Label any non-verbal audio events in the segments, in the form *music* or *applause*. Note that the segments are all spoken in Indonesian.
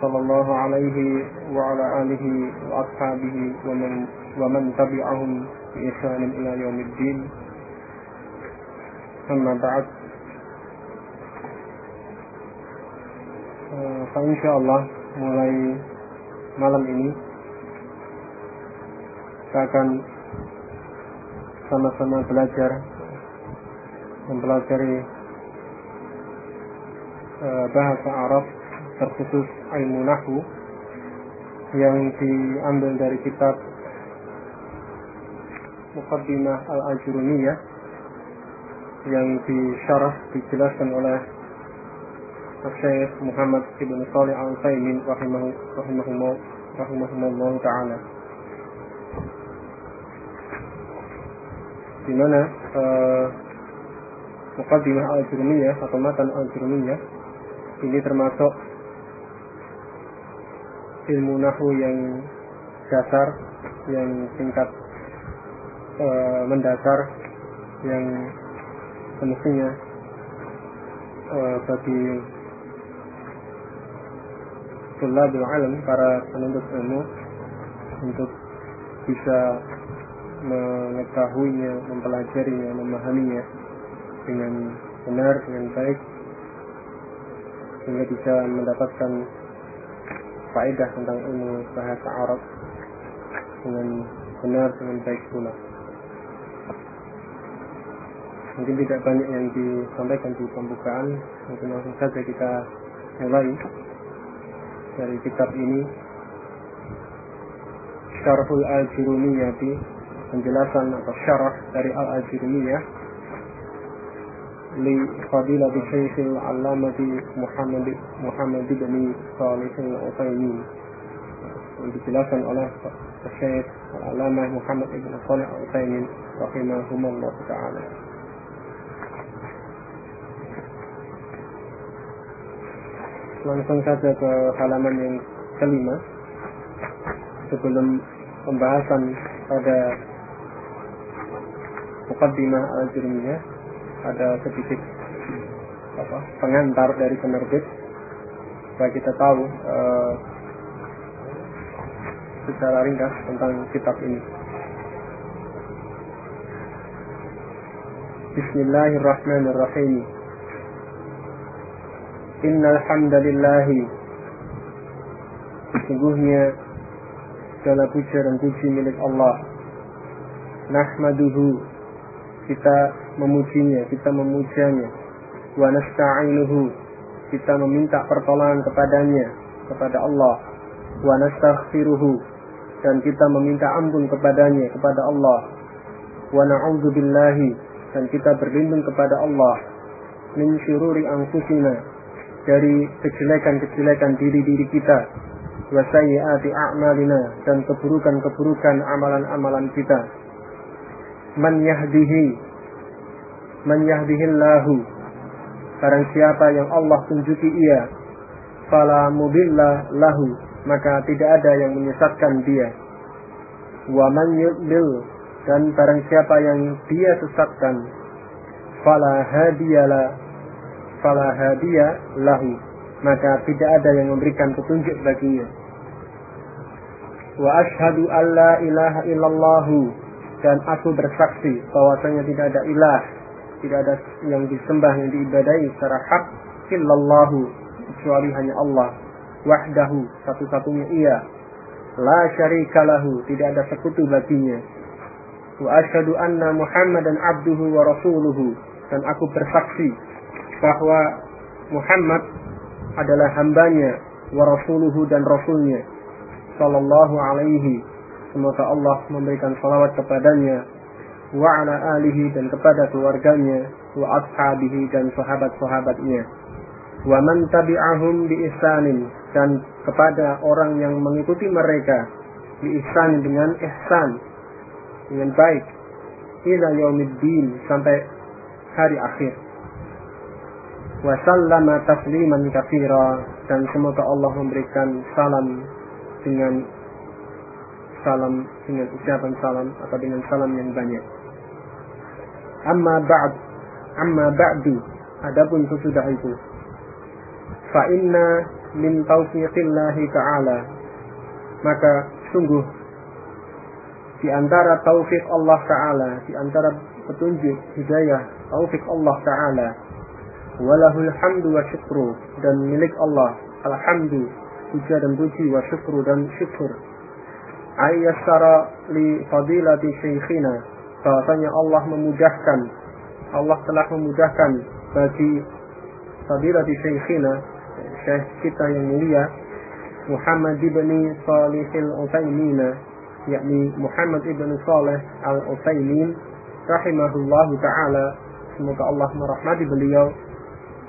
صلى الله عليه وعلى آله وأصحابه ومن ومن تبعهم بإحسان إلى يوم الدين أما بعد فإن Allah mulai malam ini kita akan sama-sama belajar mempelajari bahasa Arab terkhusus ilmu nahu yang diambil dari kitab Muqaddimah Al-Ajurumiyah yang disyarah dijelaskan oleh Syekh Muhammad Ibn Salih Al-Utsaimin rahimahullah rahimahullah taala. Di mana uh, Muqaddimah Al-Jurumiyah atau Matan Al-Jurumiyah ini termasuk ilmu nahu yang dasar yang tingkat e, mendasar yang semestinya e, bagi tulabul alam para penuntut ilmu untuk bisa mengetahuinya, mempelajarinya, memahaminya dengan benar, dengan baik sehingga bisa mendapatkan faedah tentang ilmu bahasa Arab dengan benar dengan baik pula. Mungkin tidak banyak yang disampaikan di pembukaan, mungkin langsung saja kita mulai dari kitab ini. Syarhul Al-Jurumiyati penjelasan atau syarah dari Al-Al-Jurumiyah لفضيلة الشيخ العلامة محمد محمد بن صالح العثيمين yang dijelaskan oleh Syekh Al-Alamah Muhammad Ibn Salih Al-Utsaimin rahimahumullah taala. Langsung saja ke halaman yang kelima sebelum pembahasan pada Muqaddimah Al-Jurmiyah ada sedikit apa pengantar dari penerbit supaya kita tahu uh, secara ringkas tentang kitab ini. Bismillahirrahmanirrahim. Innal hamdalillah sesungguhnya segala puja dan puji milik Allah. Nahmaduhu kita memujinya, kita memujanya. Wa nasta'inuhu, kita meminta pertolongan kepadanya, kepada Allah. Wa nastaghfiruhu, dan kita meminta ampun kepadanya, kepada Allah. Wa na'udzu billahi, dan kita berlindung kepada Allah min syururi anfusina dari kejelekan-kejelekan diri-diri kita wa sayyiati a'malina dan keburukan-keburukan amalan-amalan kita man yahdihi. Man yahdihillahu. Barang siapa yang Allah tunjuki ia fala mudilla lahu. Maka tidak ada yang menyesatkan dia. Wa man yudlil. Dan barang siapa yang dia sesatkan fala hadiyala fala hadiya lahu. Maka tidak ada yang memberikan petunjuk baginya. Wa ashhadu an la ilaha illallah dan aku bersaksi bahwasanya tidak ada ilah tidak ada yang disembah yang diibadai secara hak illallahu kecuali hanya Allah wahdahu satu-satunya ia. La syarikalahu tidak ada sekutu baginya. Wa asyhadu anna muhammadan abduhu wa rasuluhu. Dan aku bersaksi bahwa Muhammad adalah hambanya wa rasuluhu dan rasulnya. Sallallahu alaihi semoga Allah memberikan salawat kepadanya wa ala alihi dan kepada keluarganya wa ashabihi dan sahabat-sahabatnya. Wa man tabi'ahum bi ihsanin dan kepada orang yang mengikuti mereka ihsan dengan ihsan dengan baik ila yaumiddin sampai hari akhir. Wa sallama tasliman katsira dan semoga Allah memberikan salam dengan salam dengan ucapan salam atau dengan salam yang banyak. Amma ba'd amma ba'du. Adapun sesudah itu. Fa inna min taufiqillahi ta'ala. Maka sungguh di antara taufik Allah Ta'ala di antara petunjuk hidayah taufik Allah Ta'ala walahul hamdu wa syukru dan milik Allah alhamdu puja dan puji wa syukru dan syukur ayyassara li fadilati syekhina. Bahwasanya Allah memudahkan Allah telah memudahkan bagi fadilati syekhina syekh kita yang mulia Muhammad ibn Salih al-Utsaimin yakni Muhammad ibn Saleh al-Utsaimin rahimahullahu taala. Semoga Allah merahmati beliau.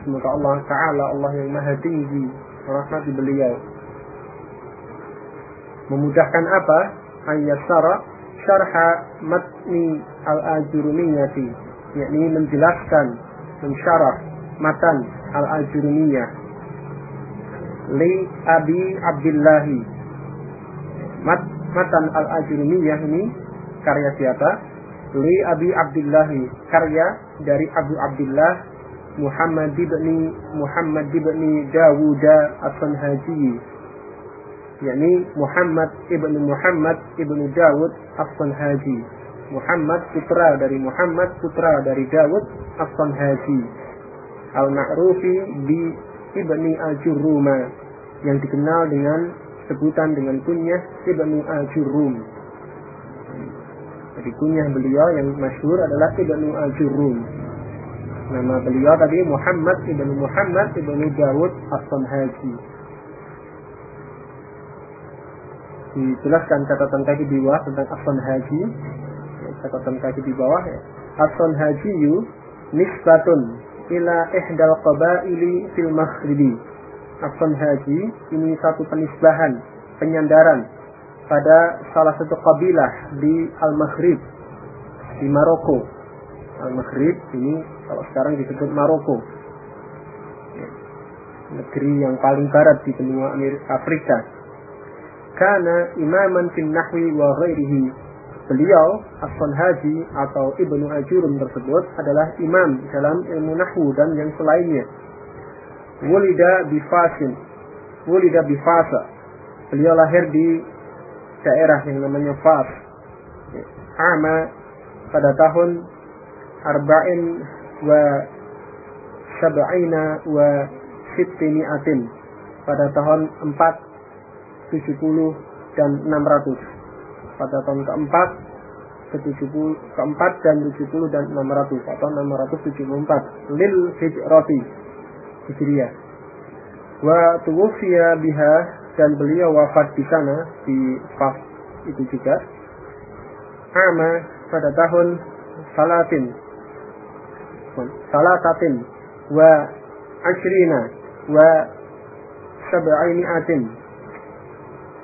Semoga Allah taala Allah yang maha tinggi merahmati beliau memudahkan apa? Ayyasara syarha matni al-ajurumiyati. Yakni menjelaskan mensyarah matan al-ajurumiyah. Li abi abdillahi. Mat matan al-ajurumiyah ini karya siapa? Li abi abdillahi karya dari Abu Abdullah Muhammad ibni Muhammad ibni Dawud as-Sanhaji yakni Muhammad ibnu Muhammad ibnu Dawud as-Sanhaji. Muhammad putra dari Muhammad putra dari Dawud as-Sanhaji. Al-ma'rufi bi ibni al-Jurruma yang dikenal dengan sebutan dengan kunyah ibnu al-Jurrum. Jadi kunyah beliau yang masyhur adalah ibnu al-Jurrum. Nama beliau tadi Muhammad ibnu Muhammad ibnu Dawud as-Sanhaji dijelaskan catatan kaki di bawah tentang Asan Haji. Catatan kaki di bawah ya. Asan Haji yu nisbatun ila ihdal qabaili fil maghribi. Asan Haji ini satu penisbahan penyandaran pada salah satu kabilah di Al-Maghrib di Maroko. Al-Maghrib ini kalau sekarang disebut Maroko. Negeri yang paling barat di benua Afrika kana imaman fin nahwi wa ghairihi. Beliau Aswan Haji atau Ibnu Ajurum tersebut adalah imam dalam ilmu nahwu dan yang selainnya. Wulida bifasin. Wulida bifasa. Beliau lahir di daerah yang namanya Fas. Ama pada tahun arba'in wa sab'ina wa sittini'atin pada tahun 4 70 dan 600 pada tahun keempat ke 70 keempat dan 70 dan 600 atau 674 lil hijrati hijriyah. Wa tuwfiya biha dan beliau wafat di sana di Fas itu juga. Ama pada tahun salatin. Salatatin wa ashrina. Wa sab'aini'atin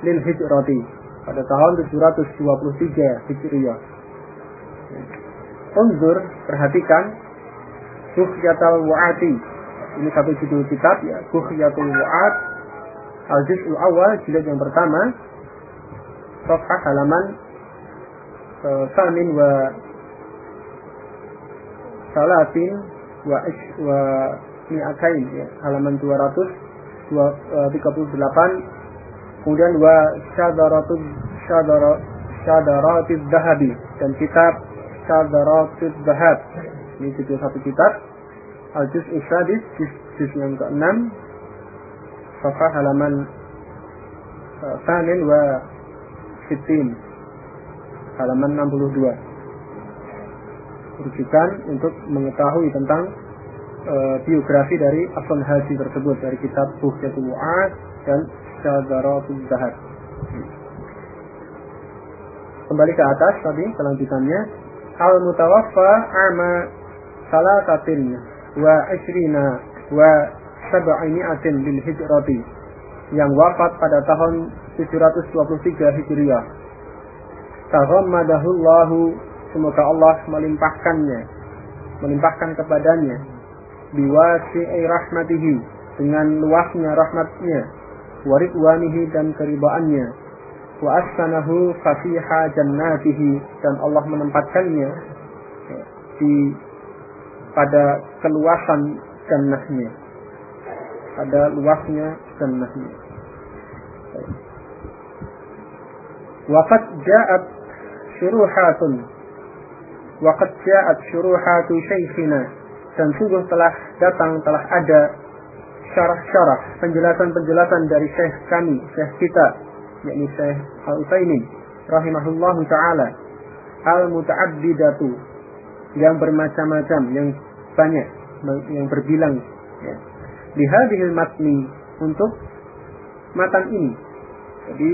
lil hijrati pada tahun 723 Hijriah. Unzur, perhatikan Bukhyatul Wa'ati. Ini satu judul kitab ya, Bukhyatul Wa'at. Al-Juz'ul Awal, jilid yang pertama. Sofah halaman uh, Samin wa Salatin wa ish wa mi'akain ya, halaman 200 uh, 38 kemudian wa syadaratul syadarat syadaratid dahabi. Dan kitab syadaratid dahab. Ini judul satu kitab. Al juz isadis juz yang ke-6 safah halaman Sanin wa Sitin halaman 62 rujukan untuk mengetahui tentang uh, biografi dari Afan Haji tersebut. Dari kitab Bukhyatul Mu'ad dan syadaratul zahab. Kembali ke atas tadi kelanjutannya. Al mutawaffa ama salatatin wa ashrina wa sab'ini'atin bil hijrati yang wafat pada tahun 723 Hijriah taghammadahullahu semoga Allah melimpahkannya melimpahkan kepadanya biwasi'i rahmatihi dengan luasnya rahmatnya waridwanihi dan keribaannya. Wa asanahu fasiha jannatihi dan Allah menempatkannya di pada keluasan jannahnya. Pada luasnya jannahnya. Waqad ja'at syuruhatun. Waqad ja'at syuruhatu syaikhina. Dan sungguh telah datang telah ada syarah-syarah penjelasan-penjelasan dari syekh kami syekh kita yakni syekh Al-Utsaimin rahimahullahu taala al-muta'addidatu yang bermacam-macam yang banyak yang berbilang ya. Lihadihil matni untuk matan ini. Jadi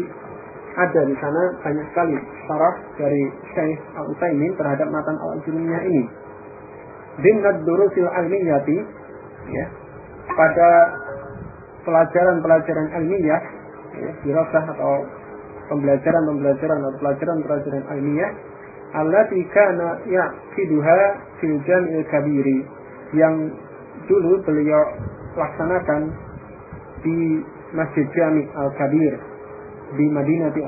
ada di sana banyak sekali syarah dari Syekh Al-Utsaimin terhadap matan Al-Jurumiyah ini. Dimnad durusil ilmiyati ya, pada pelajaran-pelajaran ilmiah ya, dirasah atau pembelajaran-pembelajaran atau pelajaran-pelajaran ilmiah allati kana yaqiduha fil jam'il kabiri yang dulu beliau laksanakan di Masjid Jami Al-Kabir di Madinah di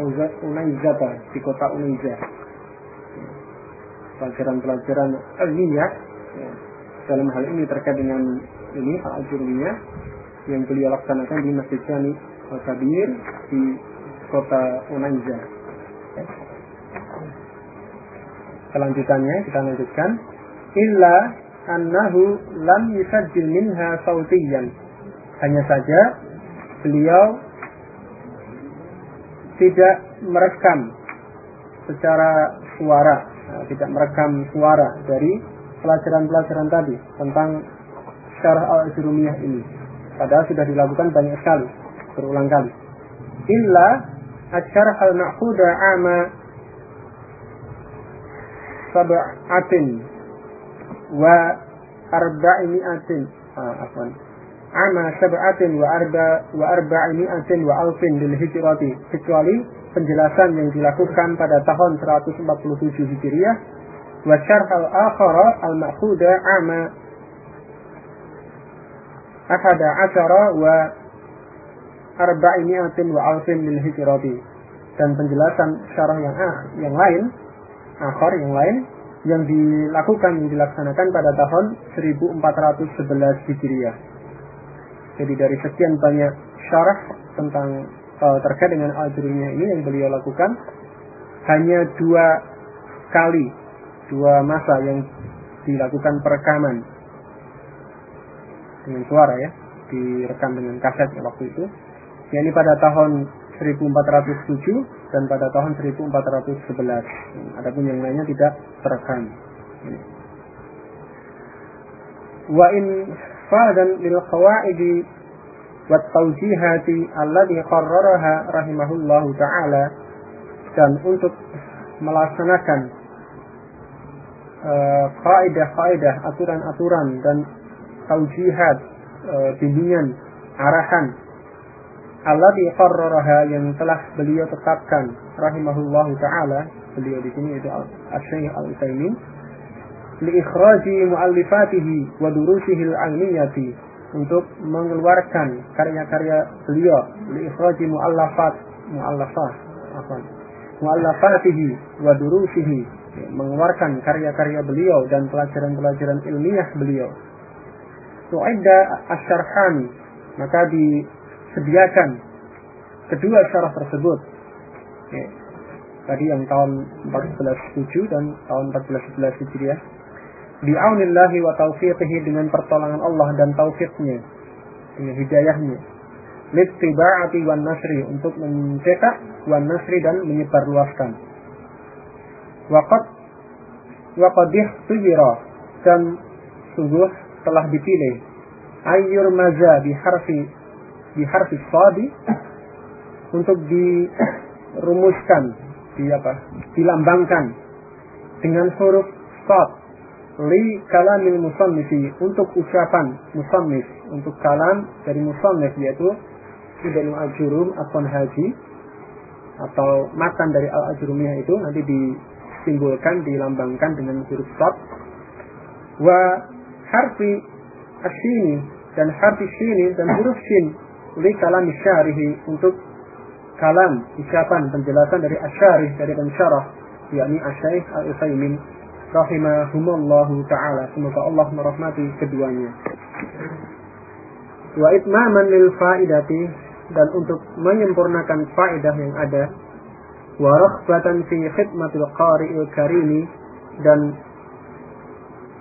Unaizata di kota Unaiza. Pelajaran-pelajaran ilmiah ya, dalam hal ini terkait dengan ini al-jurmiyah yang beliau laksanakan di Masjid Jami Al-Kabir di kota Unaiza. Ya. Selanjutannya kita lanjutkan illa annahu lam yusajjil minha sautiyan. Hanya saja beliau tidak merekam secara suara, nah, tidak merekam suara dari pelajaran-pelajaran tadi tentang syarah al-jurumiyah ini. Padahal sudah dilakukan banyak sekali, berulang kali. Illa asyarah al-ma'khuda ama sab'atin wa arba'imi'atin ah, afwan ama sab'atin wa arba wa arba'imi'atin wa alfin lil hijrati kecuali penjelasan yang dilakukan pada tahun 147 Hijriah wa syarh al-akhara al-ma'khuda ama ahada asyara wa arba'imi'atin wa alfin lil hijrati dan penjelasan syarah yang ah, yang lain akhar yang lain yang dilakukan yang dilaksanakan pada tahun 1411 Hijriah. Jadi dari sekian banyak syarah tentang uh, terkait dengan al ini yang beliau lakukan hanya dua kali dua masa yang dilakukan perekaman dengan suara ya direkam dengan kaset waktu itu yakni pada tahun 1407 dan pada tahun 1411. Adapun yang lainnya tidak terekam. Wa in fadan lil qawaidi wa tawjihati alladhi qarraraha rahimahullahu taala dan untuk melaksanakan uh, kaidah-kaidah, aturan-aturan dan taujihat, uh, bimbingan, arahan allati qarraraha yang telah beliau tetapkan rahimahullah taala. Beliau di sini itu Asy-Syaikh Al-Utsaimin. Li ikhraji muallifatihi wa durusihi al-ilmiyati untuk mengeluarkan karya-karya beliau. Li ikhraji muallafat muallafat apa muallafatihi wa durusihi mengeluarkan karya-karya beliau dan pelajaran-pelajaran ilmiah beliau tu'idda asyarhani maka di sediakan kedua syarah tersebut. Ya. Tadi yang tahun 1407 dan tahun 1411 Hijriah. Bi'aunillahi wa taufiqihi dengan pertolongan Allah dan taufiknya. Dengan hidayahnya. Littiba'ati wan nasri untuk mencetak wan nasri dan menyebarluaskan. Waqad waqadih tujira dan sungguh telah dipilih ayyur maza biharfi di harfi sadi untuk dirumuskan, di apa? dilambangkan dengan huruf sad li kalamil musannifi untuk ucapan musannif untuk kalam dari musannif yaitu Ibnu Al-Jurum At-Tanhaji atau matan dari al-ajrumiyah itu nanti disimbolkan dilambangkan dengan huruf sod wa harfi asyini dan harfi syini dan huruf shin li kalam syarihi untuk kalam ucapan penjelasan dari asyarih dari pensyarah yakni asyaih al-usaimin rahimahumallahu taala. Semoga Allah merahmati keduanya. Wa itmaman lil faidati dan untuk menyempurnakan faedah yang ada. Wa raghbatan fi khidmatil qari'il karimi dan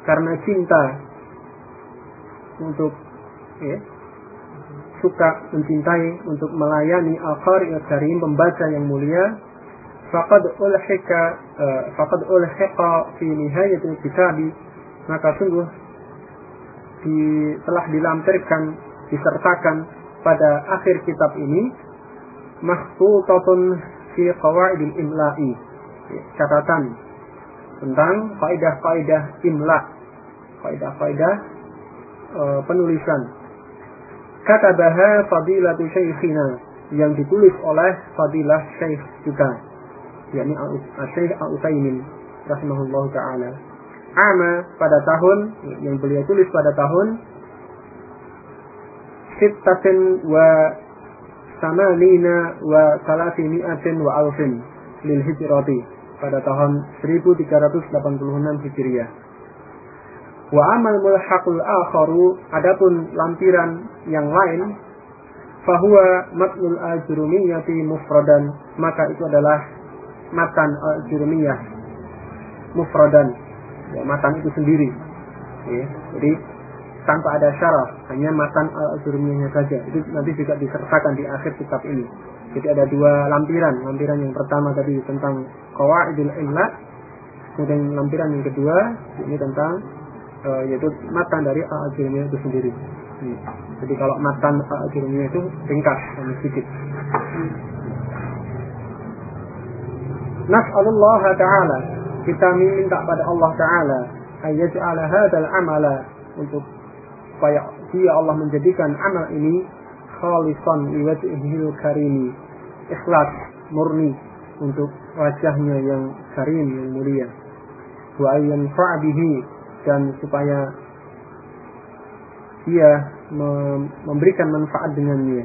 karena cinta untuk ya, suka mencintai untuk melayani al-qari'il karim pembaca yang mulia. Faqad ulhika uh, faqad ulhiqa fi nihayatil kitabi. Maka sungguh di, telah dilampirkan disertakan pada akhir kitab ini mahfutatun fi qawaidil imla'i. Catatan tentang kaidah-kaidah imla. Kaidah-kaidah e, penulisan katabaha fadilatu syekhina yang ditulis oleh fadilah syekh juga yakni Syekh Al-Utsaimin rahimahullah taala ama pada tahun yang beliau tulis pada tahun sittatin wa samanina wa salasimi'atin wa alfin lil hijrati pada tahun 1386 Hijriah. Wa amal mulhaqul akharu adapun lampiran yang lain fahuwa matnul al-jurumiyati mufradan maka itu adalah matan al-jurumiyah mufradan ya, matan itu sendiri ya, jadi tanpa ada syarat, hanya matan al-azurmiyahnya saja. Itu nanti juga disertakan di akhir kitab ini. Jadi ada dua lampiran. Lampiran yang pertama tadi tentang qawaidul illa, kemudian lampiran yang kedua ini tentang uh, yaitu matan dari al-azurmiyah itu sendiri. Hmm. Jadi kalau matan al-azurmiyah itu ringkas, hanya sedikit. Nas'alullah Ta'ala kita minta pada Allah Ta'ala ayyaj'ala hadzal amala untuk supaya dia Allah menjadikan amal ini khalisan liwajhihil karimi ikhlas murni untuk wajahnya yang karim yang mulia wa ayyan bihi dan supaya dia memberikan manfaat dengannya.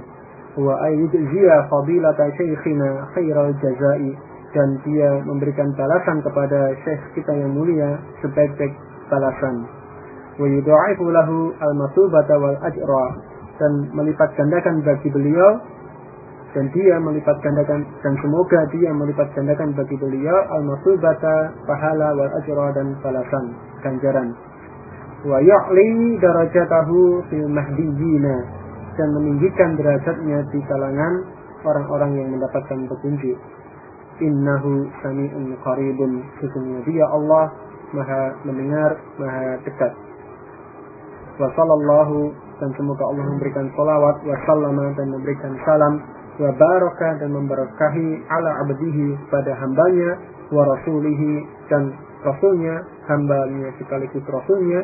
Wa ayyujziya fadilata syekhina khairal jazai dan dia memberikan balasan kepada syekh kita yang mulia sebaik-baik balasan. Wa yudha'ifu lahu al-masubata wal ajra dan melipat gandakan bagi beliau dan dia melipat gandakan dan semoga dia melipat gandakan bagi beliau al-masubata pahala wal ajra dan balasan ganjaran. Wa ya'li darajatahu fil mahdiyina dan meninggikan derajatnya di kalangan orang-orang yang mendapatkan petunjuk. Innahu sami'un qaribun sesungguhnya dia Allah maha mendengar maha dekat. Wa sallallahu dan semoga Allah memberikan salawat wa sallama dan memberikan salam wa baraka dan memberkahi ala abdihi pada hambanya wa rasulihi dan rasulnya hambanya sekaligus rasulnya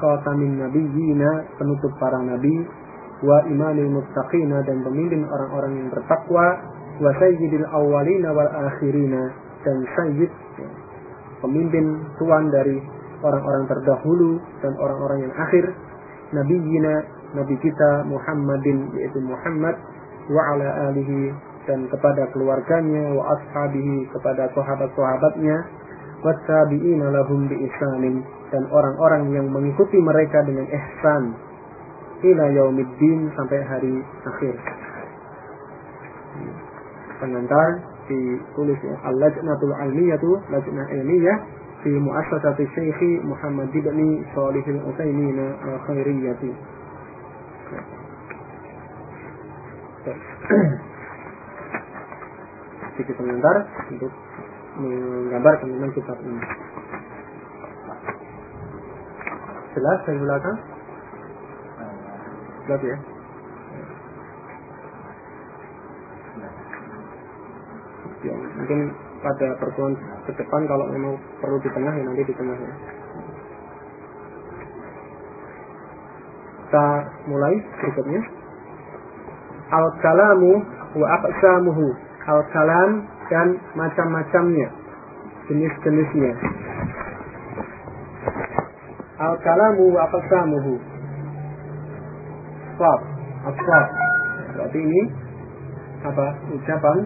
khatamin nabiyyina penutup para nabi wa imamil muttaqina dan pemimpin orang-orang yang bertakwa wa sayyidil awwalina wal akhirina dan sayyid pemimpin tuan dari orang-orang terdahulu dan orang-orang yang akhir nabiyina nabi kita Muhammadin yaitu Muhammad wa ala alihi dan kepada keluarganya wa ashabihi kepada sahabat-sahabatnya wattabi'ina lahum bi ihsanin dan orang-orang yang mengikuti mereka dengan ihsan ila yaumiddin sampai hari akhir. Pengantar ditulis ya al-lajnatul ilmiyatu lajnah ilmiyah fi muassasati syekhi Muhammad ibn Shalih al-Utsaimin al-Khairiyyati Baik. *clears throat* Sedikit sebentar untuk menggambar tentang kitab ini. Jelas saya ulangkan. Jelas ya? ya mungkin pada pertemuan ke depan kalau memang perlu di tengah ya nanti di tengah ya. Kita mulai berikutnya. Al-kalamu wa aqsamuhu. al-kalam dan macam-macamnya, jenis-jenisnya. Al-kalamu wa aqsamuhu. Swab, aswab. Berarti ini apa? Ucapan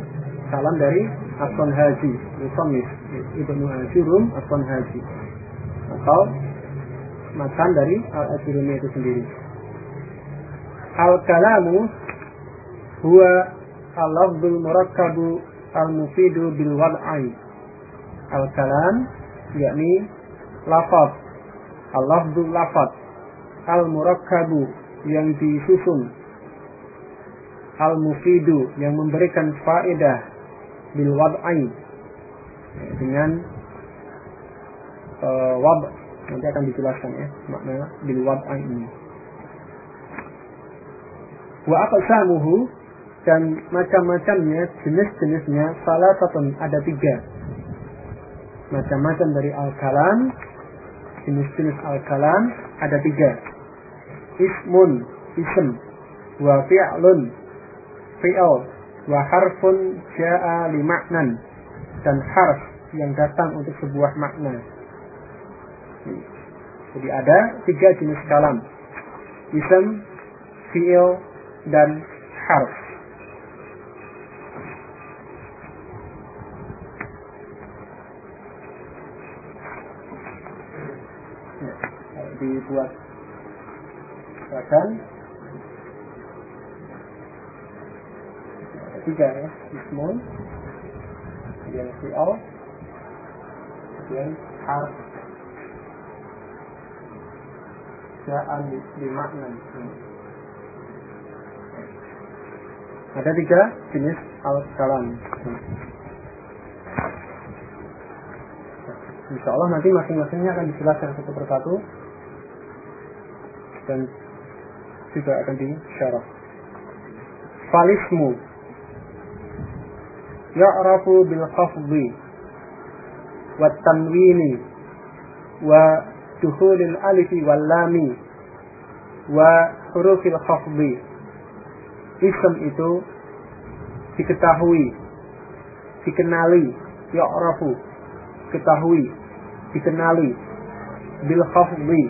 salam dari Aswan Haji, Musannif Ibnu Hajirum Aswan Haji. Atau makan dari Al-Ajurumi itu sendiri. Al-kalamu huwa al-lafdul murakkabu al-mufidu bil wad'ai. Al-kalam yakni lafaz. Al-lafdul lafaz. Al-murakkabu yang disusun. Al-mufidu yang memberikan faedah bil wad'ai dengan uh, wab nanti akan dijelaskan ya makna bil wad'ai ini wa aqsamuhu dan macam-macamnya jenis-jenisnya salah satu ada tiga. Macam-macam dari al-kalam jenis-jenis al-kalam ada tiga. Ismun ism wa fi'lun fi'l wa harfun ja'a li maknan dan harf yang datang untuk sebuah makna. Jadi ada tiga jenis kalam. Ism fi'l dan harf. Ya, dibuat badan. Tiga ya. Ismun. Kemudian fi'al. Kemudian harf. Ja'an makna ada tiga jenis alat kalam. Insya Allah nanti masing-masingnya akan dijelaskan satu persatu dan juga akan disyarah. Falismu ya'rafu bil khafdi wa tanwini wa dukhulil alifi wal lami wa hurufil khafdi Ism itu diketahui, dikenali, ya'rafu, ketahui, dikenali bil khafdi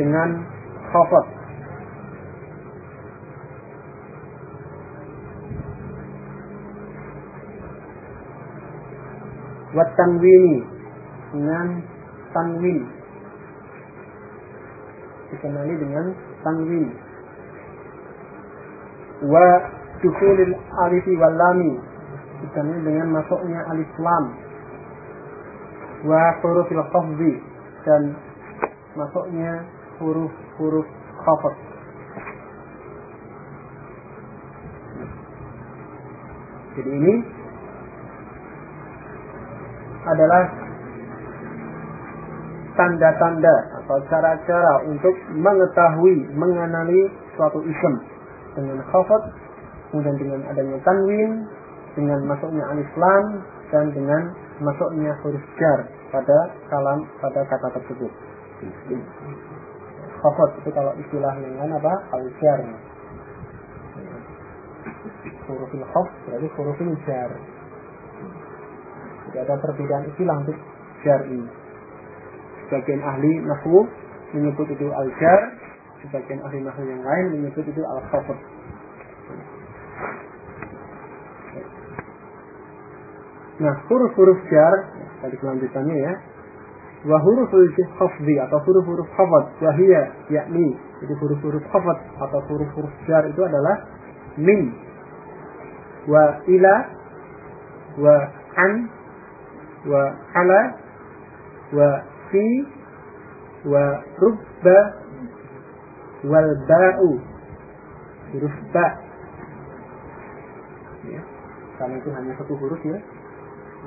dengan khafat wa tanwini dengan tanwin. Dikenali dengan tanwin. Wa dukhulil alif wal lami. Ditandai dengan masuknya alif lam. Wa hurufil khafdi dan masuknya huruf-huruf khafd jadi ini adalah tanda-tanda atau cara-cara untuk mengetahui, mengenali suatu isim dengan khafat, kemudian dengan adanya tanwin, dengan masuknya alif dan dengan masuknya huruf jar pada kalam pada kata tersebut. Khafat itu kalau istilah dengan apa? Al jar. Huruf khaf berarti huruf jar. Jadi ada perbedaan istilah untuk jar ini. Sebagian ahli nahwu menyebut itu al jar, sebagian ahli nahu yang lain menyebut itu al khafd Nah, huruf-huruf jar tadi kelanjutannya ya. Wa huruful atau huruf-huruf khafd wahia yakni jadi huruf-huruf khafd atau huruf-huruf jar itu adalah min. Wa ila wa an wa ala wa fi wa rubba wal ba'u huruf ba. Ya, karena itu hanya satu huruf ya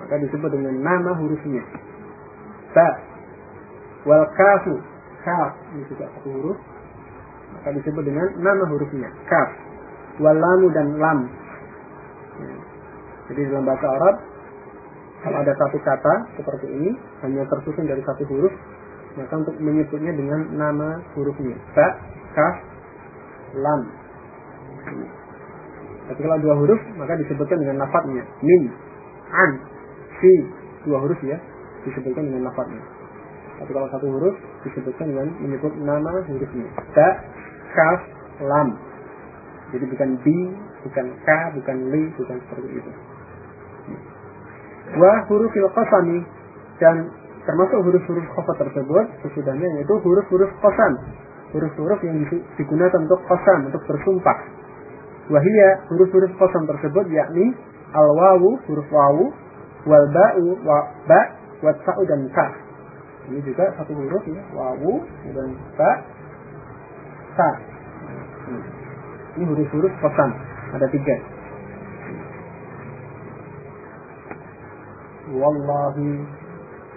maka disebut dengan nama hurufnya ba. Wal kafu. Kaf. Ini juga satu huruf. Maka disebut dengan nama hurufnya. Kaf. Wal lamu dan lam. Ya. jadi dalam bahasa Arab kalau ada satu kata seperti ini hanya tersusun dari satu huruf maka untuk menyebutnya dengan nama hurufnya. Ba kaf lam. Tapi kalau dua huruf maka disebutkan dengan lafadznya. Min, an, si, dua huruf ya disebutkan dengan lafadznya. Tapi kalau satu huruf disebutkan dengan menyebut nama hurufnya. Ta, kaf, lam. Jadi bukan bi, bukan ka, bukan li, bukan seperti itu. Wa hurufil qasami dan termasuk huruf-huruf khafat tersebut sesudahnya yaitu huruf-huruf qasam. Huruf-huruf yang digunakan untuk qasam, untuk bersumpah. Wahia huruf-huruf qasam tersebut yakni al-wawu, huruf wawu, wal ba'u, wa ba, wa ta'u dan ta. Ini juga satu huruf ya, wawu dan ba, ta. Ini huruf-huruf qasam, ada tiga. Wallahi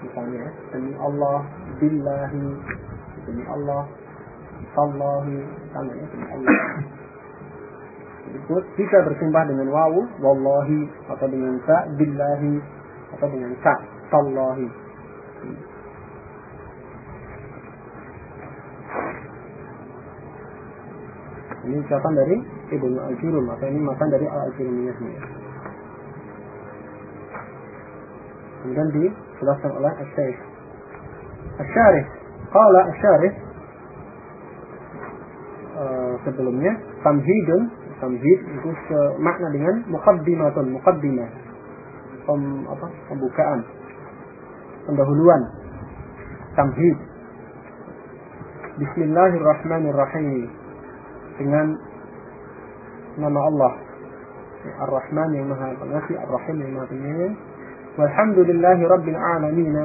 misalnya demi Allah billahi demi Allah tallahi sama ya demi Allah bisa bersumpah dengan wawu wallahi atau dengan ta billahi atau dengan ta tallahi ini ucapan dari Ibnu Al-Jurum atau ini makan dari Al-Jurumiyah sendiri. Kemudian dijelaskan oleh Al-Syaikh. Al-Syarih. Qala Al-Syarih uh, sebelumnya tamhidun tamhid itu makna dengan muqaddimatun muqaddimah Pem, apa, pembukaan pendahuluan. Tamhid Bismillahirrahmanirrahim. Dengan nama Allah. Ar-Rahman yang Maha Pengasih Ar-Rahim yang Maha Penyayang. Walhamdulillahi Rabbil Alamin.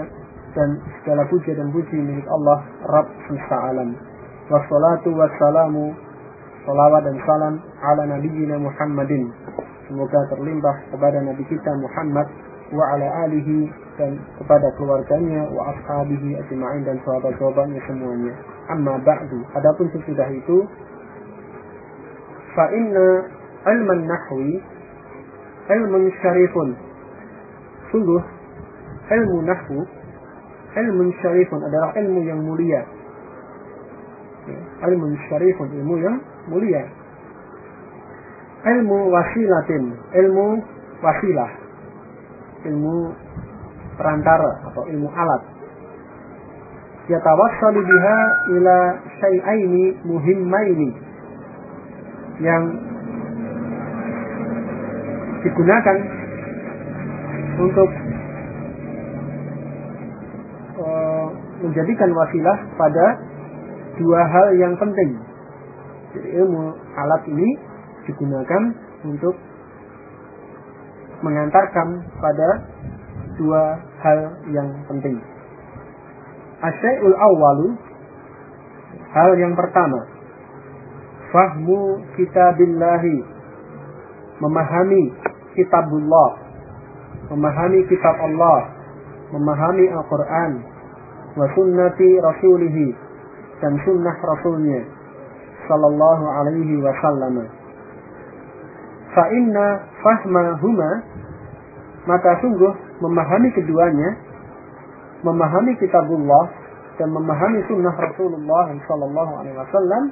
Dan segala puja dan puji milik Allah Rabb semesta alam. Wassalatu wassalamu salawat dan salam ala nabiyyina Muhammadin. Semoga terlimpah kepada nabi kita Muhammad wa ala alihi dan kepada keluarganya wa ashabihi ajma'in dan sahabat-sahabatnya semuanya. Amma ba'du. Adapun sesudah itu fa inna ilman nahwi ilmun syarifun sungguh ilmu nahwu ilmu syarifun adalah ilmu yang mulia ya, ilmu syarifun ilmu yang mulia ilmu wasilatin ilmu wasilah ilmu perantara atau ilmu alat yatawassalu biha ila syai'aini muhimmaini yang digunakan untuk uh, menjadikan wasilah pada dua hal yang penting. Jadi ilmu alat ini digunakan untuk mengantarkan pada dua hal yang penting. Asyai'ul awwalu hal yang pertama fahmu kitabillahi memahami kitabullah memahami kitab Allah, memahami Al-Quran, wa sunnati rasulihi, dan sunnah rasulnya, sallallahu alaihi wasallam. Fa inna fahmahuma, maka sungguh memahami keduanya, memahami kitabullah, dan memahami sunnah Rasulullah sallallahu alaihi wasallam,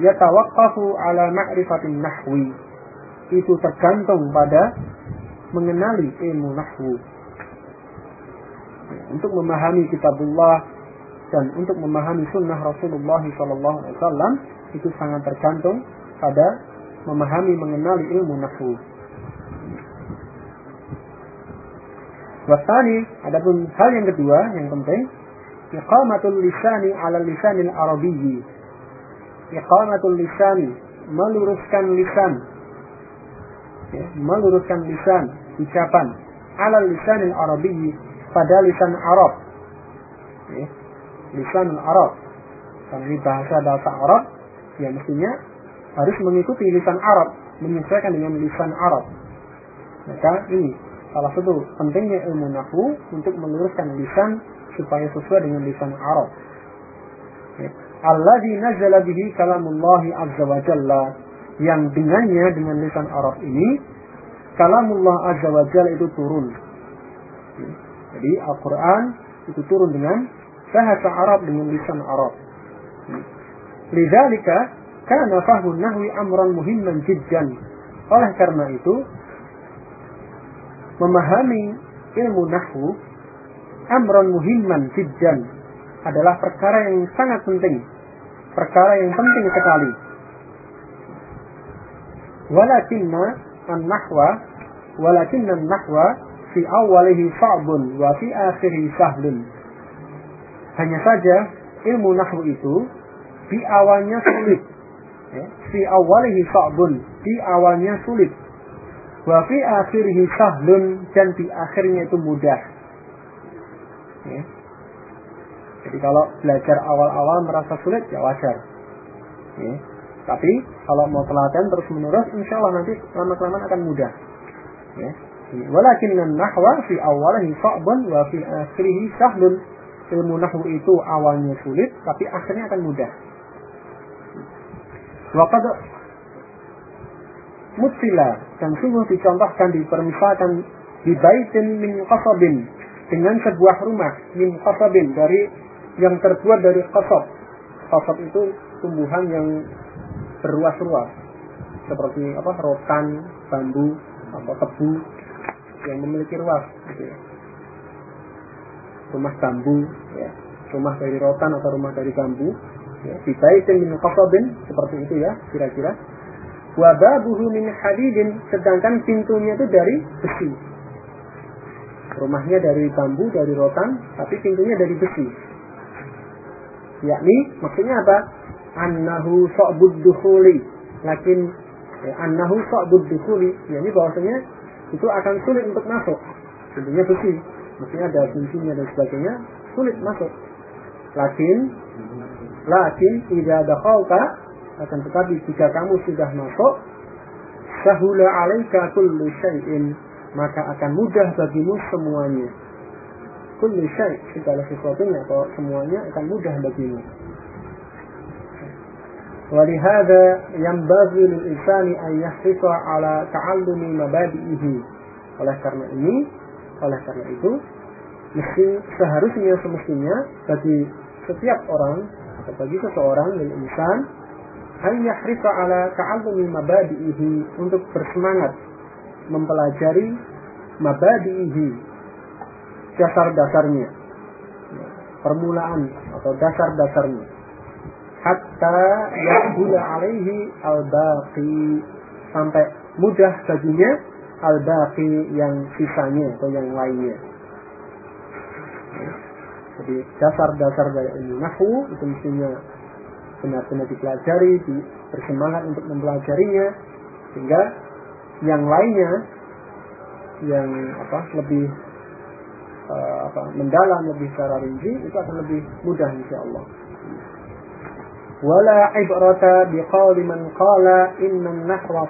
yatawaqqafu ala ma'rifatin nahwi. Itu tergantung pada mengenali ilmu nahwu. Untuk memahami kitabullah dan untuk memahami sunnah Rasulullah SAW itu sangat tergantung pada memahami mengenali ilmu nahwu. Wasani, adapun hal yang kedua yang penting, iqamatul lisani ala lisanil arabiyyi. Iqamatul lisani, meluruskan lisan. Ya, meluruskan lisan ucapan ala lisanil arabiyyi pada lisan Arab. Ya, lisan Arab. Karena ini bahasa bahasa Arab, ya mestinya harus mengikuti lisan Arab, menyesuaikan dengan lisan Arab. Maka ini salah satu pentingnya ilmu nahwu untuk meluruskan lisan supaya sesuai dengan lisan Arab. Ya. Alladzi nazala bihi kalamullahi azza wa jalla yang dengannya dengan lisan Arab ini kalamullah azza wa jalla itu turun. Jadi Al-Quran itu turun dengan bahasa Arab dengan lisan Arab. Lidzalika kana fahmu nahwi amran muhimman jiddan. Oleh karena itu, memahami ilmu nahwu amron muhimman jiddan adalah perkara yang sangat penting. Perkara yang penting sekali. Walakinna an-nahwa walakinna an-nahwa fi awalihi sa'bun wa fi akhirihi sahlun. Hanya saja ilmu nahwu itu di awalnya sulit. Ya, fi awalihi sa'bun, di awalnya sulit. Wa fi akhirihi sahlun dan di akhirnya itu mudah. Ya. Jadi kalau belajar awal-awal merasa sulit ya wajar. Ya. Tapi kalau mau telaten terus menerus, insya Allah nanti lama-kelamaan akan mudah. Ya. Walakin nahwa fi awalihi sa'bun wa fi akhirihi sahlun. Ilmu nahwu itu awalnya sulit, tapi akhirnya akan mudah. Waqad mutila dan sungguh dicontohkan dipermisalkan di baitin min qasabin dengan sebuah rumah min qasabin dari yang terbuat dari qasab. Qasab itu tumbuhan yang berruas-ruas seperti apa rotan, bambu atau tebu yang memiliki ruas gitu ya. Rumah bambu ya, rumah dari rotan atau rumah dari bambu ya, di baitin min qasabin seperti itu ya kira-kira. Wa babuhu min hadidin sedangkan pintunya itu dari besi. Rumahnya dari bambu, dari rotan, tapi pintunya dari besi. Yakni maksudnya apa? Annahu sa'bud dukhuli. Lakin ya, annahu sa'bud dukhuli, yakni bahwasanya itu akan sulit untuk masuk. Pintunya besi, maksudnya ada kuncinya dan sebagainya, sulit masuk. Lakin, lakin tidak ada kauka, akan tetapi jika kamu sudah masuk, sahula alaika kullu syai'in, maka akan mudah bagimu semuanya. Kullu syai' segala sesuatunya atau semuanya akan mudah bagimu. ولهذا ينبغي للإنسان أن يحرص على تعلم مبادئه oleh karena ini oleh karena itu mesti seharusnya semestinya bagi setiap orang atau bagi seseorang dari insan an yahrisa ala ta'allumi mabadi'ihi untuk bersemangat mempelajari mabadi'ihi dasar-dasarnya permulaan atau dasar-dasarnya hatta yahula alaihi al-baqi sampai mudah baginya al-baqi yang sisanya atau yang lainnya. Jadi dasar-dasar dari ilmu nahwu itu mestinya benar-benar dipelajari, di, bersemangat untuk mempelajarinya sehingga yang lainnya yang apa lebih uh, apa mendalam lebih secara rinci itu akan lebih mudah insya Allah. Wala ibrata biqauli man qala inna nahwa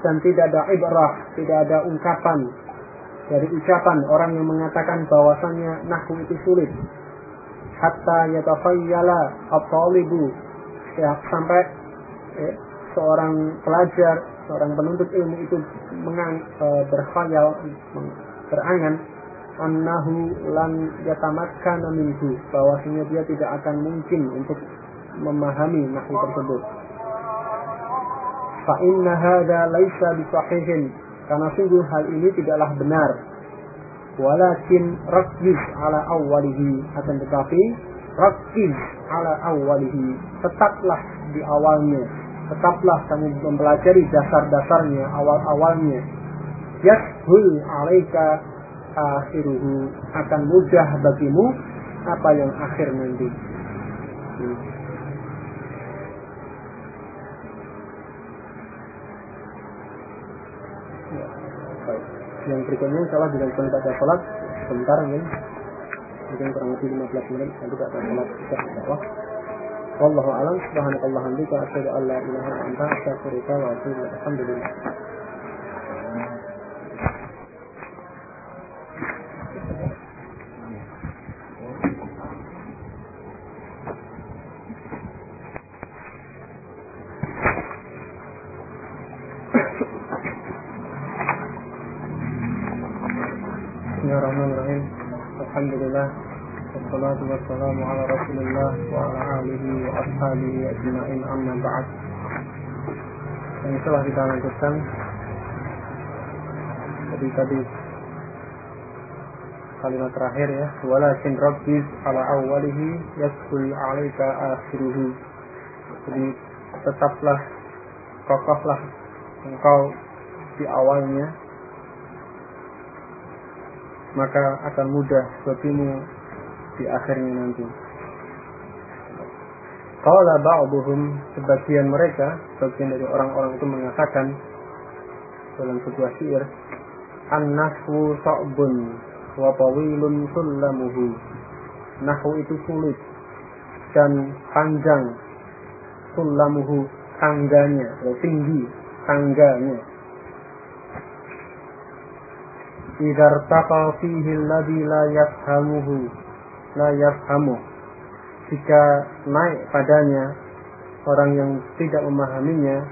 dan tidak ada ibrah, tidak ada ungkapan dari ucapan orang yang mengatakan bahwasannya nahwu itu sulit. Hatta yatafayyala at-talibu ya, sampai ya, seorang pelajar, seorang penuntut ilmu itu mengang, e, berkhayal, berangan annahu lan yatamakkana minhu bahwasanya dia tidak akan mungkin untuk memahami nahwu tersebut. Fa inna hadza laisa bisahihin karena sungguh hal ini tidaklah benar. Walakin rakiz ala awwalihi. Akan tetapi rakiz ala awwalihi. Tetaplah di awalnya. Tetaplah kamu mempelajari dasar-dasarnya awal-awalnya. Yashul alaika akhiruhu. Akan mudah bagimu apa yang akhir nanti. Hmm. Yang berikutnya insya Allah dilanjutkan pada sholat sebentar ya mungkin kurang lebih 15 menit nanti pada sholat kita insya an la ilaha illa anta astaghfiruka wa atubu ilaik alhamdulillah. Bismillahirrahmanirrahim. Alihi wa ashabihi ajma'in amma ba'd. yang telah kita lanjutkan jadi tadi kalimat terakhir ya walakin ala awwalihi yaskul alaika akhiruhu jadi tetaplah kokohlah engkau di awalnya maka akan mudah bagimu di akhirnya nanti. Qala ba'duhum sebagian mereka sebagian dari orang-orang itu mengatakan dalam sebuah syair an-nahwu sa'bun wa tawilun sullamuhu. Nahwu itu sulit dan panjang. Sullamuhu tangganya atau tinggi tangganya. Idar taqa fihi alladhi la yafhamuhu la yafhamu jika naik padanya orang yang tidak memahaminya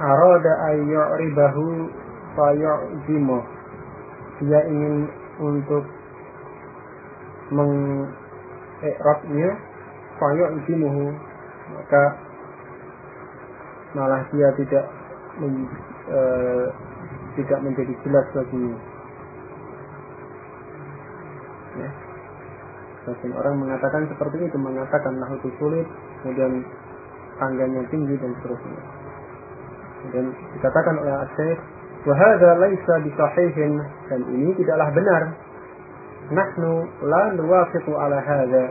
arada ayyuribahu fayu'zimuh dia ingin untuk mengikrabnya fayu'zimuhu maka malah dia tidak men, e, tidak menjadi jelas baginya. Ya. Sebagian orang mengatakan seperti itu, mengatakan nah itu sulit, kemudian tangganya tinggi dan seterusnya. Dan dikatakan oleh Asyik, wahada laisa bisahihin dan ini tidaklah benar. Nahnu la nuwafiqu ala hadha.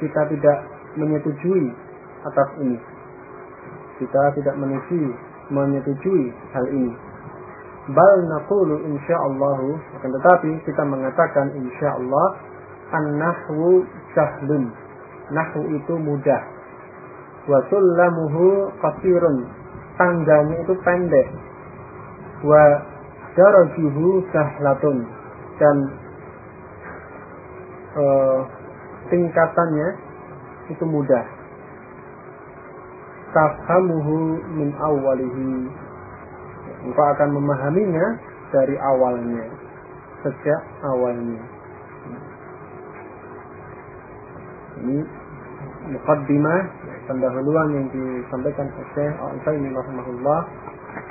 Kita tidak menyetujui atas ini. Kita tidak menyetujui menyetujui hal ini. Bal naqulu insyaallah akan tetapi kita mengatakan insyaallah an-nahwu sahlun. Nahwu itu mudah. Wa sullamuhu qasirun. Tangganya itu pendek. Wa darajuhu sahlatun dan uh, tingkatannya itu mudah tafhamuhu min awalihi engkau akan memahaminya dari awalnya sejak awalnya ini mukaddimah pendahuluan yang disampaikan oleh Syekh Al-Utsaimin rahimahullah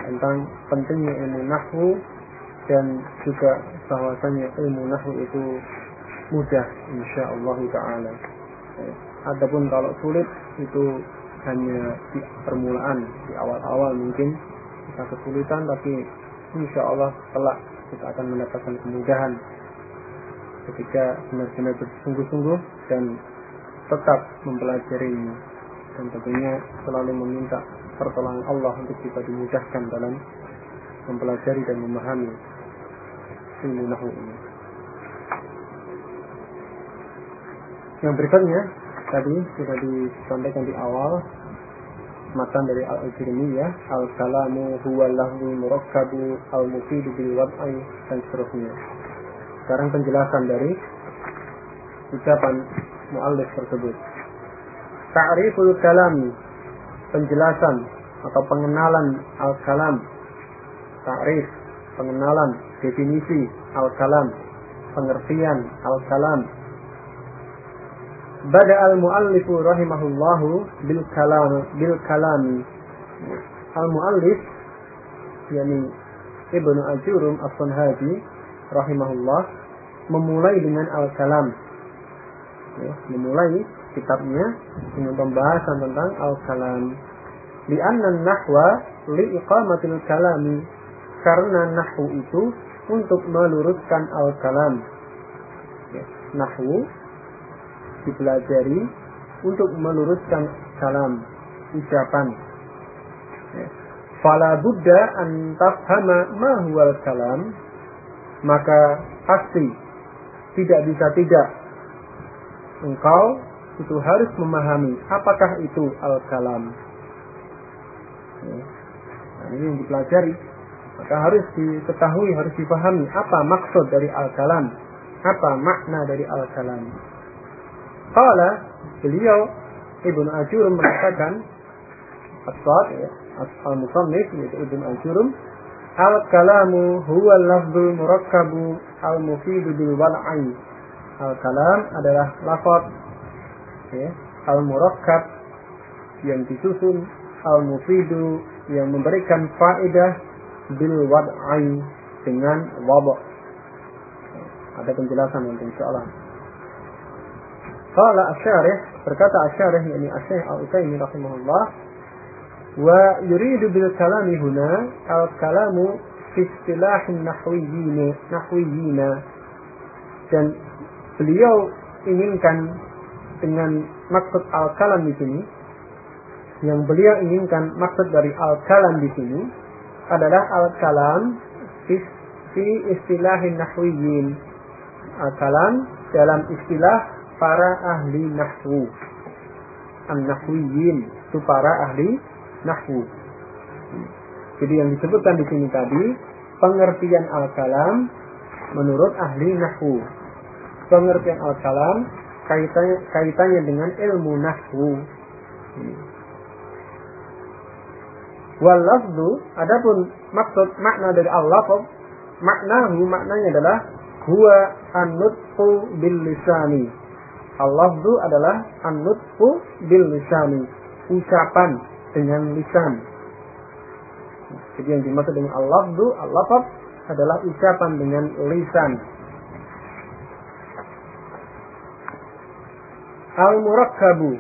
tentang pentingnya ilmu nahwu dan juga bahwasanya ilmu nahwu itu mudah insyaallah taala. Adapun kalau sulit itu hanya di permulaan di awal-awal mungkin kita kesulitan tapi insya Allah kelak kita akan mendapatkan kemudahan ketika benar-benar bersungguh-sungguh dan tetap mempelajarinya dan tentunya selalu meminta pertolongan Allah untuk kita dimudahkan dalam mempelajari dan memahami ilmu nahu ini. Yang berikutnya tadi sudah disampaikan di awal matan dari al-Ajrimiyah al-kalamu huwa lahu murakkabu al-mufidu bil wad'i dan seterusnya sekarang penjelasan dari ucapan muallif tersebut ta'riful kalami penjelasan atau pengenalan al-kalam ta'rif pengenalan definisi al-kalam pengertian al-kalam Bada al-muallif rahimahullahu bil kalam bil kalami. Al-muallif yakni Ibnu Ajurum As-Sunhaji rahimahullah memulai dengan al-kalam. Ya, memulai kitabnya dengan pembahasan tentang al-kalam. Di nahwa li iqamatil kalami karena nahwu itu untuk meluruskan al-kalam. Ya, nahwu dipelajari untuk meluruskan salam ucapan. Ya. Fala buddha an ma huwal kalam maka pasti tidak bisa tidak engkau itu harus memahami apakah itu al-kalam. Ya. Nah, ini yang dipelajari. Maka harus diketahui, harus dipahami apa maksud dari al-kalam, apa makna dari al-kalam. Qala beliau Ibnu Ajurum mengatakan Asad ya, al-musannif yaitu Ibnu Ajurum Al-kalamu huwa lafzul murakkabu al-mufidu bil wal'ai. Al-kalam adalah lafaz ya, al-murakkab yang disusun al-mufidu yang memberikan faedah bil wad'ai dengan wabak ada penjelasan nanti insyaallah. Qala asyarih berkata asyarih yakni Asy-Syaikh Al-Utsaimin rahimahullah wa yuridu bil kalami huna al kalamu fi istilah nahwiyyin nahwiyyin dan beliau inginkan dengan maksud al kalam di sini yang beliau inginkan maksud dari al kalam di sini adalah al kalam fi, fi istilah nahwiyyin al kalam dalam istilah para ahli nahwu. An-nahwiyin itu para ahli nahwu. Jadi yang disebutkan di sini tadi pengertian al-kalam menurut ahli nahwu. Pengertian al-kalam kaitannya kaitannya dengan ilmu nahwu. Wal lafzu adapun maksud makna dari al-lafz maknahu maknanya adalah huwa an-nutqu bil lisani Al-lafzu adalah an-nutfu bil lisani. Ucapan dengan lisan. Jadi yang dimaksud dengan al-lafaz adalah ucapan dengan lisan. Al-murakkabu.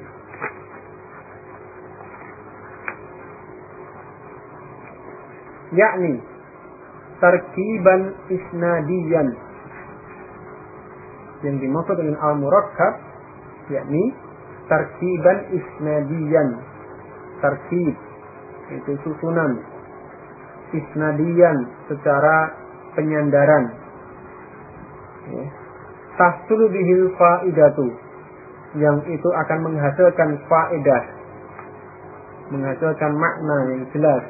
Yakni tarkiban isnadiyan. Yang dimaksud dengan al-murakkab yakni tarkiban isnadiyan. Tarkib itu susunan. Isnadiyan secara penyandaran. Ya. bihil faidatu yang itu akan menghasilkan faedah. Menghasilkan makna yang jelas.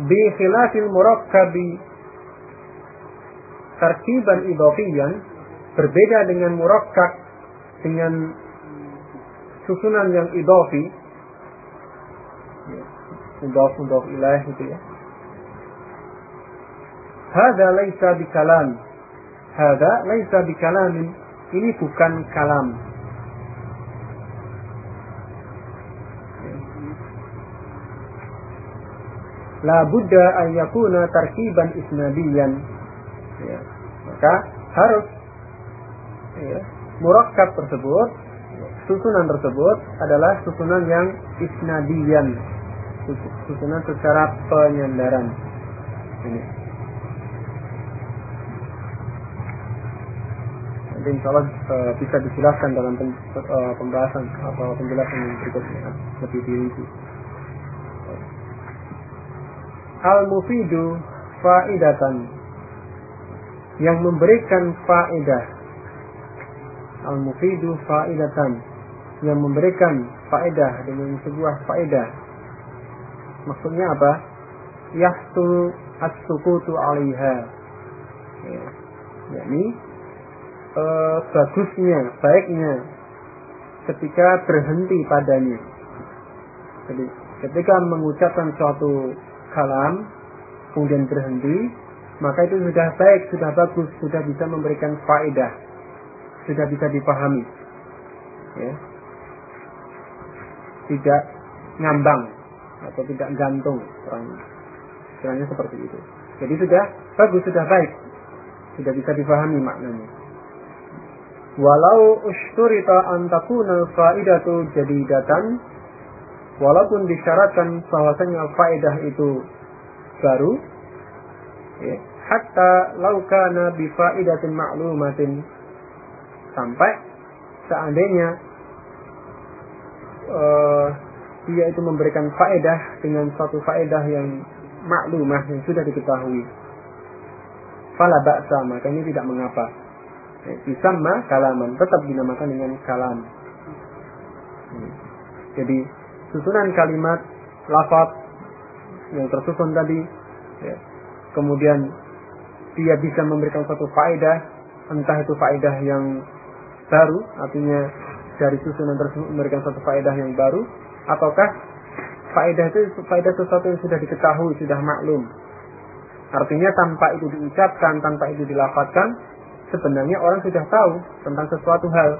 Bi khilafil murakkabi tarkiban idafiyan berbeda dengan murakkab dengan susunan yang idafi mudaf mudaf ilaih itu ya. Hada laisa bikalam Hada laisa bikalamin. Ini bukan kalam. La budda an yakuna tarkiban isnadiyan. Ya, maka harus ya, murakkab tersebut susunan tersebut adalah susunan yang isnadian susunan secara penyandaran. Ini nanti insya Allah uh, bisa dijelaskan dalam pen, uh, pembahasan atau penjelasan yang berikutnya. Lebih dirinci al-mufidu faidatan. Yang memberikan faedah. Al-mufidu faidatan. Yang memberikan faedah dengan sebuah faedah. Maksudnya apa? Yahtu as-sukutu 'alaiha. Ya, yakni e, bagusnya baiknya ketika berhenti padanya jadi ketika mengucapkan suatu kalam kemudian berhenti maka itu sudah baik, sudah bagus, sudah bisa memberikan faedah, sudah bisa dipahami. Ya. Tidak ngambang atau tidak gantung orang Istilahnya seperti itu. Jadi sudah bagus, sudah baik, sudah bisa dipahami maknanya. Walau usturita antakuna faidatu datang, walaupun disyaratkan bahwasanya faedah itu baru, ya, hatta laukana bifaidatin ma'lumatin sampai seandainya uh, dia itu memberikan faedah dengan suatu faedah yang maklumah yang sudah diketahui. Fala ba'sa maka ini tidak mengapa ya, disamma kalaman tetap dinamakan dengan kalam hmm. jadi susunan kalimat lafaz yang tersusun tadi ya, kemudian dia bisa memberikan suatu faedah, entah itu faedah yang baru, artinya dari susunan tersebut memberikan suatu faedah yang baru, ataukah faedah itu faedah sesuatu yang sudah diketahui, sudah maklum. Artinya tanpa itu diucapkan, tanpa itu dilafatkan, sebenarnya orang sudah tahu tentang sesuatu hal.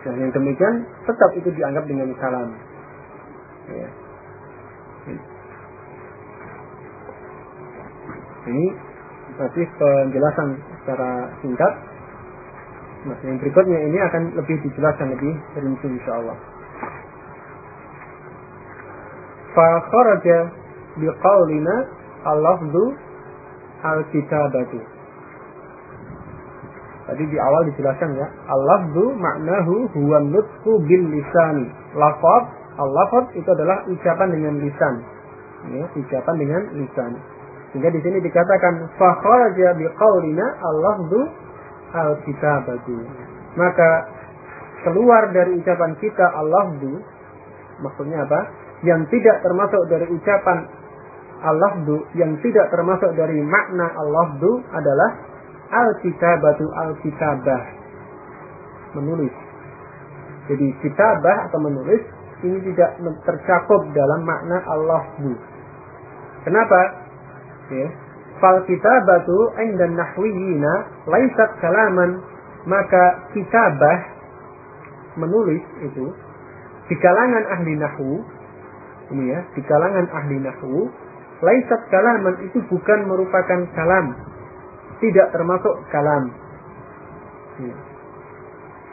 Dan yang demikian tetap itu dianggap dengan kalam. Ya. Ini masih penjelasan secara singkat. Nah, yang berikutnya ini akan lebih dijelaskan lebih rinci insya Allah. Fakharaja biqaulina al-lafdu al-kitabatu. Tadi di awal dijelaskan ya, al-lafdu maknahu huwa nutfu bil lisan. Lafaz, al-lafaz itu adalah ucapan dengan lisan. Ya, ucapan dengan lisan. Sehingga di sini dikatakan fakharaja biqaulina al-lafdu al-kitabatu. Maka keluar dari ucapan kita al-lafdu maksudnya apa? Yang tidak termasuk dari ucapan al-lafdu, yang tidak termasuk dari makna al-lafdu adalah al-kitabatu al-kitabah. Menulis. Jadi kitabah atau menulis ini tidak tercakup dalam makna al-lafdu. Kenapa? ya fal kitabatu inda nahwiyina laisat kalaman maka kitabah menulis itu di kalangan ahli nahwu ini ya di kalangan ahli nahwu laisat kalaman itu bukan merupakan kalam tidak termasuk kalam.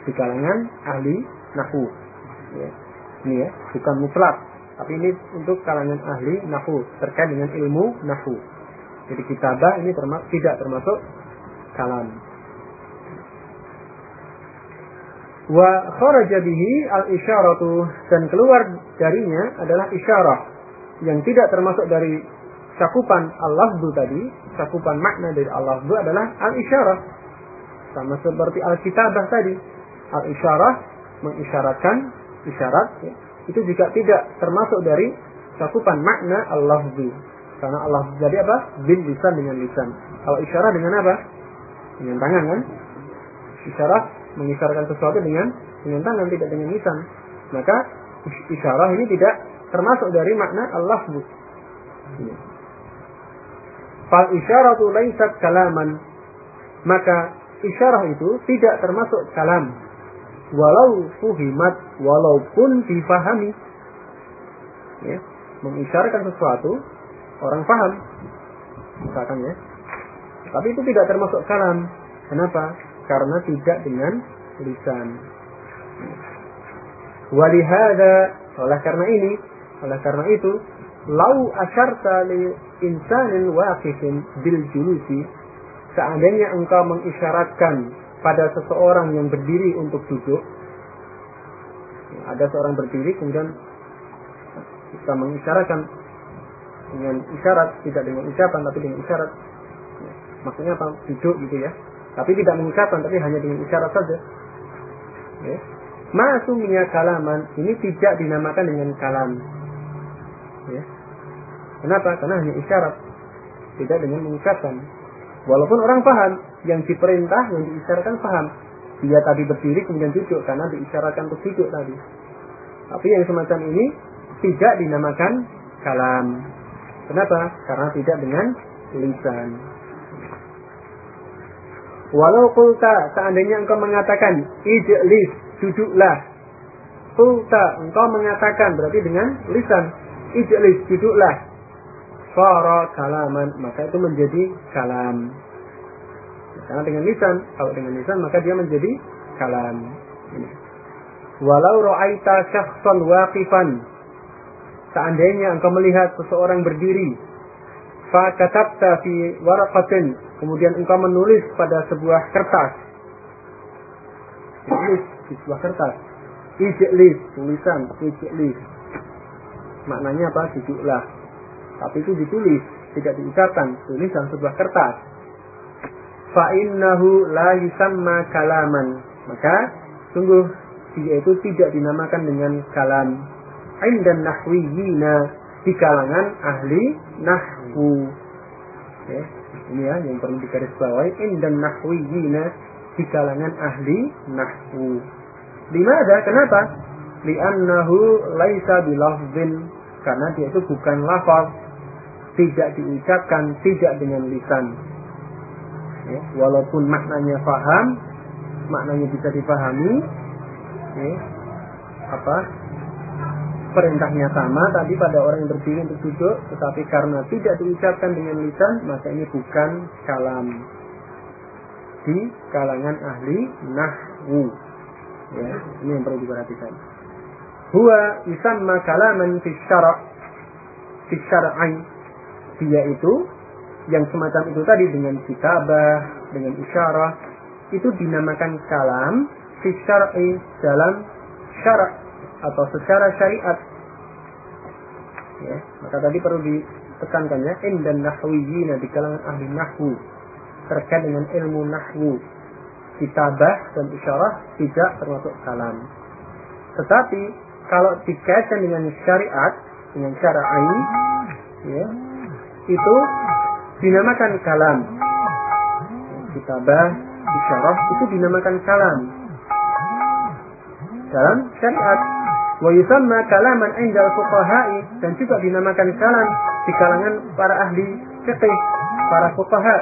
Di kalangan ahli nahwu ya. ini ya bukan mutlak. Tapi ini untuk kalangan ahli nahwu terkait dengan ilmu nahwu jadi kitabah ini termasuk, tidak termasuk kalam. Wa kharaja bihi al-isyaratu dan keluar darinya adalah isyarah yang tidak termasuk dari cakupan al-lafzu tadi, cakupan makna dari al-lafzu adalah al-isyarah. Sama seperti al-kitabah tadi. Al-isyarah mengisyaratkan isyarat ya, itu juga tidak termasuk dari cakupan makna al-lafzu. Karena Allah jadi apa? Bil lisan dengan lisan. Kalau isyarat dengan apa? Dengan tangan kan? Isyarat mengisyaratkan sesuatu dengan dengan tangan tidak dengan lisan. Maka isyarat ini tidak termasuk dari makna Allah bu. Fal isyaratu laisat kalaman. Maka isyarah itu tidak termasuk kalam. Walau fuhimat, walaupun difahami. Ya, mengisyaratkan sesuatu orang paham misalkan ya tapi itu tidak termasuk kalam kenapa karena tidak dengan lisan walihada oleh karena ini oleh karena itu lau asyarta li insanin waqifin bil julusi seandainya engkau mengisyaratkan pada seseorang yang berdiri untuk duduk ada seorang berdiri kemudian kita mengisyaratkan dengan isyarat, tidak dengan ucapan tapi dengan isyarat. Ya. Maksudnya apa? Duduk gitu ya. Tapi tidak mengucapkan tapi hanya dengan isyarat saja. Ya. Masumnya kalaman ini tidak dinamakan dengan kalam. Ya. Kenapa? Karena hanya isyarat, tidak dengan mengucapkan. Walaupun orang paham, yang diperintah, yang diisyaratkan paham. Dia tadi berdiri kemudian duduk karena diisyaratkan untuk duduk tadi. Tapi yang semacam ini tidak dinamakan kalam. Kenapa? Karena tidak dengan lisan. Walau kulta seandainya engkau mengatakan ijlis duduklah. Kulta engkau mengatakan berarti dengan lisan ijlis duduklah. Fara kalaman maka itu menjadi kalam. Karena dengan lisan, kalau dengan lisan maka dia menjadi kalam. Walau ra'aita syakhsan waqifan seandainya engkau melihat seseorang berdiri fakatabta fi waraqatin kemudian engkau menulis pada sebuah kertas. Tulis di sebuah kertas. Ijlis tulisan ijlis maknanya apa? Duduklah tapi itu ditulis tidak diucapkan tulisan sebuah kertas fa innahu la yusamma kalaman maka sungguh dia itu tidak dinamakan dengan kalam indan nahwiyina di kalangan ahli nahwu. Ya, ini ya yang perlu digarisbawahi indan nahwiyina di kalangan ahli nahwu. Di mana? Kenapa? Li'annahu laisa bilafzin karena dia itu bukan lafaz tidak diucapkan tidak dengan lisan. Ya, walaupun maknanya faham maknanya bisa dipahami ini apa perintahnya sama tadi pada orang yang berdiri untuk duduk tetapi karena tidak diucapkan dengan lisan maka ini bukan kalam. Di kalangan ahli nahwu. Ya ini yang perlu diperhatikan. Huwa yusamma kalaman fi syara' fi dia itu yang semacam itu tadi dengan kitabah dengan isyarah itu dinamakan kalam fi syar'i dalam syarak atau secara syariat. Ya, maka tadi perlu ditekankan ya, in dan nahwiyina di kalangan ahli nahwu terkait dengan ilmu nahwu kitabah dan isyarah tidak termasuk kalam. Tetapi kalau dikaitkan dengan syariat dengan syar'i ya, itu dinamakan kalam. Kitabah, isyarah itu dinamakan kalam. Dalam syariat. Wa yusamma kalaman indal fuqaha'i dan juga dinamakan kalam di kalangan para ahli fikih para fuqaha.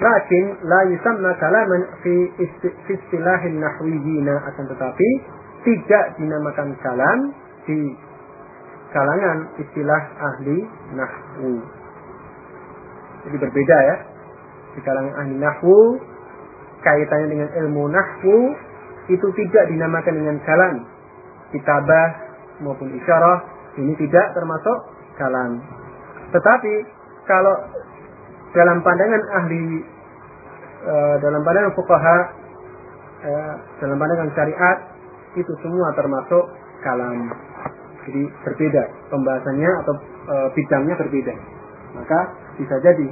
Lakin la yusamma kalaman fi istilahin nahwiyina. Akan tetapi tidak dinamakan kalam di kalangan istilah ahli nahwu. Jadi berbeda ya. Di kalangan ahli nahwu, kaitannya dengan ilmu nahwu, itu tidak dinamakan dengan kalam. Kitabah maupun isyarah, ini tidak termasuk kalam. Tetapi, kalau dalam pandangan ahli, e, dalam pandangan fukaha, e, dalam pandangan syariat, itu semua termasuk kalam. Jadi berbeda pembahasannya atau e, bidangnya berbeda. Maka bisa jadi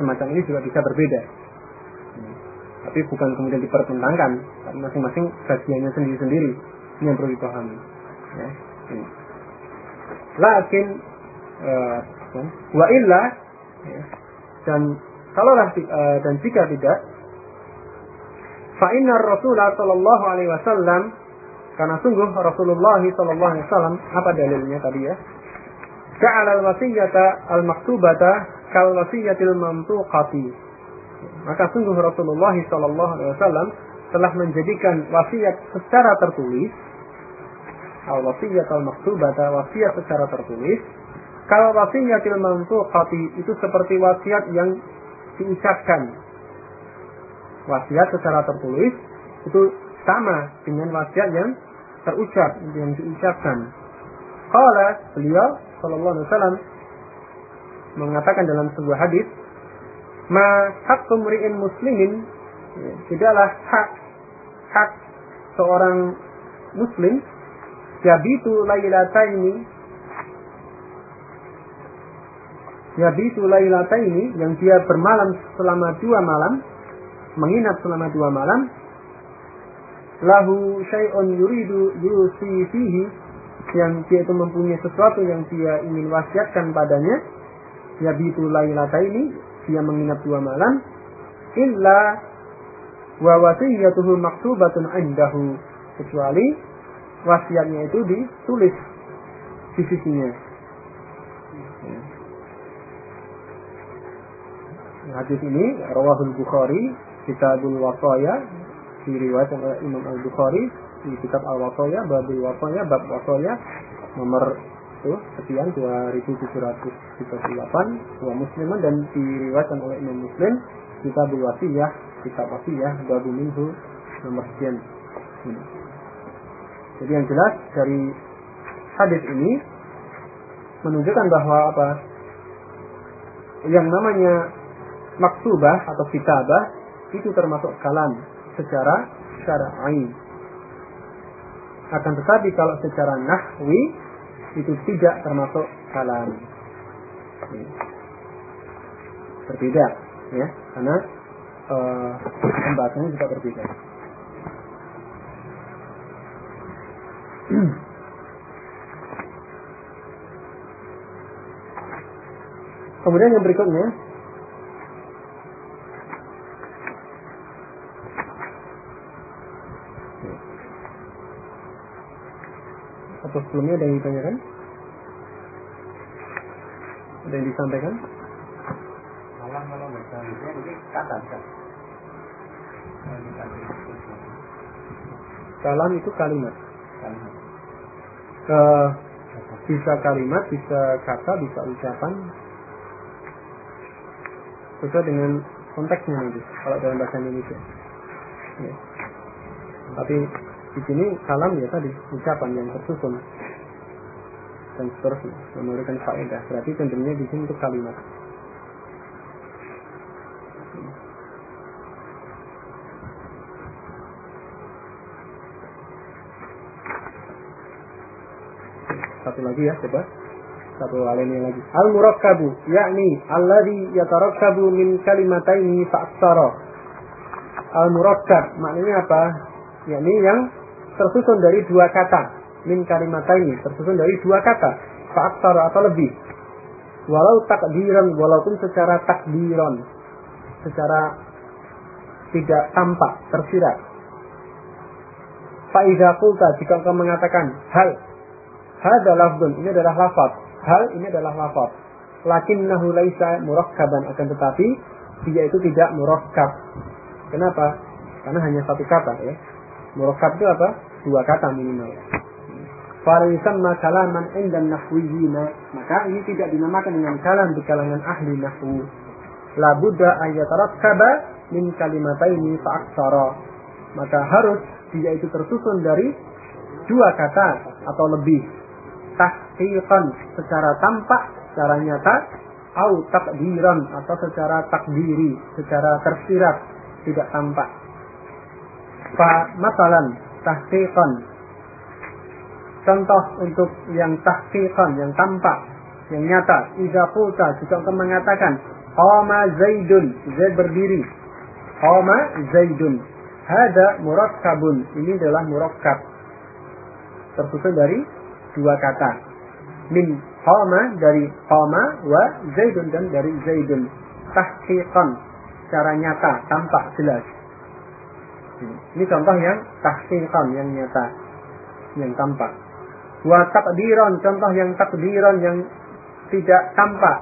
semacam ini juga bisa berbeda. Tapi bukan kemudian dipertentangkan, masing-masing bagiannya sendiri-sendiri. Ini yang perlu dipahami. Ya. Hmm. Lakin uh, wa illa ya. dan kalaulah uh, dan jika tidak fa inna Rasulullah sallallahu alaihi wasallam karena sungguh Rasulullah sallallahu alaihi wasallam apa dalilnya tadi ya? Ja'ala al-wasiyyata al-maktubata kal wasiyatil mantuqati. Maka sungguh Rasulullah sallallahu alaihi wasallam telah menjadikan wasiat secara tertulis al wasiyat al maktubata wasiat secara tertulis kal wasiyatil mantuqati itu seperti wasiat yang diucapkan wasiat secara tertulis itu sama dengan wasiat yang terucap yang diucapkan. Qala beliau sallallahu alaihi wasallam mengatakan dalam sebuah hadis, "Ma mri'in muslimin" tidaklah hak hak seorang muslim yabitu lailataini yabitu lailataini yang dia bermalam selama dua malam menginap selama dua malam lahu syai'un yuridu yusi fihi yang dia itu mempunyai sesuatu yang dia ingin wasiatkan padanya ya bitu lailata ini dia menginap dua malam illa wa wasiyatuhu maktubatun indahu kecuali wasiatnya itu ditulis di sisinya. Hadis ini rawahul bukhari kitabul wasaya diriwayatkan oleh Imam Al Bukhari di kitab Al-Wasaya, Babul Wasaya, Bab Wasaya nomor itu sekian 2738 dua musliman dan diriwayatkan oleh Imam Muslim kitab Wasiyah, kitab Wasiyah, Babul Minhu nomor sekian. Hmm. Jadi yang jelas dari hadis ini menunjukkan bahwa apa? Yang namanya maktubah atau kitabah itu termasuk kalam secara syar'i akan tetapi kalau secara nahwi itu tidak termasuk kalam. Berbeda ya, karena uh, pembahasannya juga berbeda. Kemudian yang berikutnya atau sebelumnya ada yang ditanyakan? Ada yang disampaikan? Malah kalau Kalam itu kalimat. Uh, bisa kalimat, bisa kata, bisa ucapan. Sesuai dengan konteksnya nanti kalau dalam bahasa Indonesia. Ya. Tapi di sini kalam ya tadi ucapan yang tersusun dan seterusnya memberikan faedah. Berarti tentunya di sini itu kalimat. Satu lagi ya, coba. Satu alinea lagi. Al-murakkabu, yakni alladhi yatarakkabu min kalimataini fa'aksara. Al-murakkab, maknanya apa? Yakni yang tersusun dari dua kata. Min kalimataini, tersusun dari dua kata. Fa'aksara atau lebih. Walau takdiran, walaupun secara takdiran. Secara tidak tampak, tersirat. Fa'idha kulta, jika engkau mengatakan hal Hada lafdun, ini adalah lafaz. Hal ini adalah lafaz. Lakinnahu laisa murakkaban akan tetapi dia itu tidak murakkab. Kenapa? Karena hanya satu kata ya. Murakkab itu apa? Dua kata minimal. Farisamma kalaman indan nahwiyina. Maka ini tidak dinamakan dengan kalam di kalangan ahli nahwu. La budda ayatarakkaba min kalimataini fa'aksara. Maka harus dia itu tersusun dari dua kata atau lebih tahqiqan secara tampak, secara nyata, au takdiran atau secara takdiri, secara tersirat, tidak tampak. Fa masalan tahqiqan. Contoh untuk yang tahqiqan, yang tampak, yang nyata. Idza qulta jika engkau mengatakan qama Zaidun, Zaid berdiri. Qama Zaidun. Hada murakkabun. Ini adalah murakkab. Tersusun dari dua kata. Min qama dari qama wa zaidun dan dari zaidun. Tahqiqan secara nyata, tampak jelas. Ini contoh yang tahqiqan yang nyata, yang tampak. Wa takdiran, contoh yang takdiran yang tidak tampak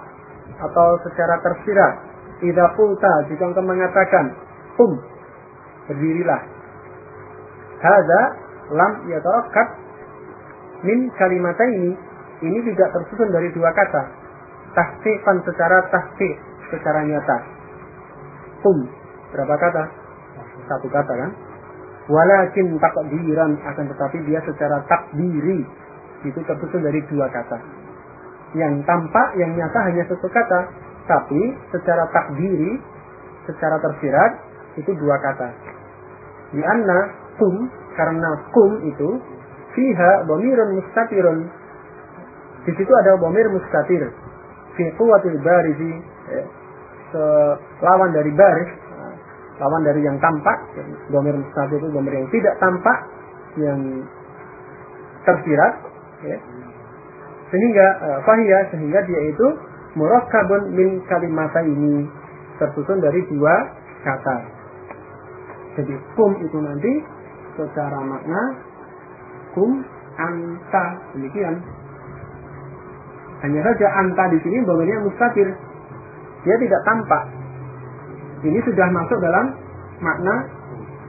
atau secara tersirat. Idza qulta jika engkau mengatakan kum berdirilah. Hadza lam yatarakkab min kalimat ini ini tidak tersusun dari dua kata tahqiqan secara tahqiq secara nyata kum berapa kata satu kata kan walakin takdiran akan tetapi dia secara takdiri itu tersusun dari dua kata yang tampak yang nyata hanya satu kata tapi secara takdiri secara tersirat itu dua kata di anna kum karena kum itu fiha dhamirun mustatirun. Di situ ada dhamir mustatir. Fi quwwatil barizi ya, lawan dari baris lawan dari yang tampak dhamir mustatir itu dhamir yang tidak tampak yang tersirat ya. sehingga uh, fahiyah sehingga dia itu murakkabun min kalimata ini tersusun dari dua kata. Jadi kum itu nanti secara makna hum anta. Demikian. Hanya saja anta di sini domainnya mustatir dia tidak tampak ini sudah masuk dalam makna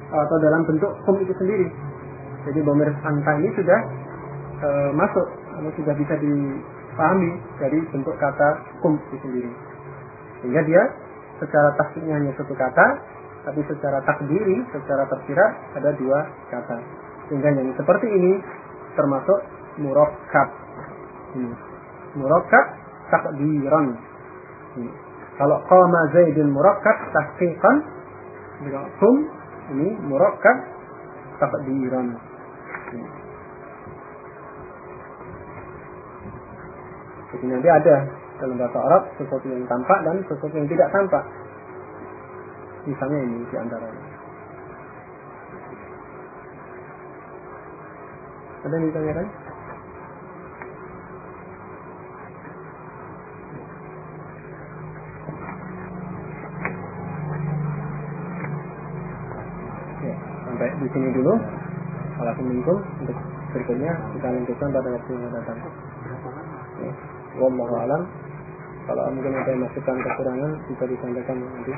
atau dalam bentuk hum itu sendiri jadi bomir anta ini sudah e, masuk atau sudah bisa dipahami dari bentuk kata hum itu sendiri sehingga dia secara tasdiknya hanya satu kata tapi secara takdiri secara tersirat ada dua kata sehingga yang seperti ini termasuk murakkab. Hmm. Murakkab takdiran. Hmm. Kalau qama Zaidun murakkab tahqiqan, kum ini murakkab takdiran. Jadi nanti ada dalam bahasa Arab sesuatu yang tampak dan sesuatu yang tidak tampak. Misalnya ini di antaranya. Ada yang ditanyakan? Di sini dulu. Assalamualaikum untuk berikutnya kita lanjutkan pada waktu yang datang. Ya. Alam. kalau mungkin ada masukan kekurangan bisa disampaikan nanti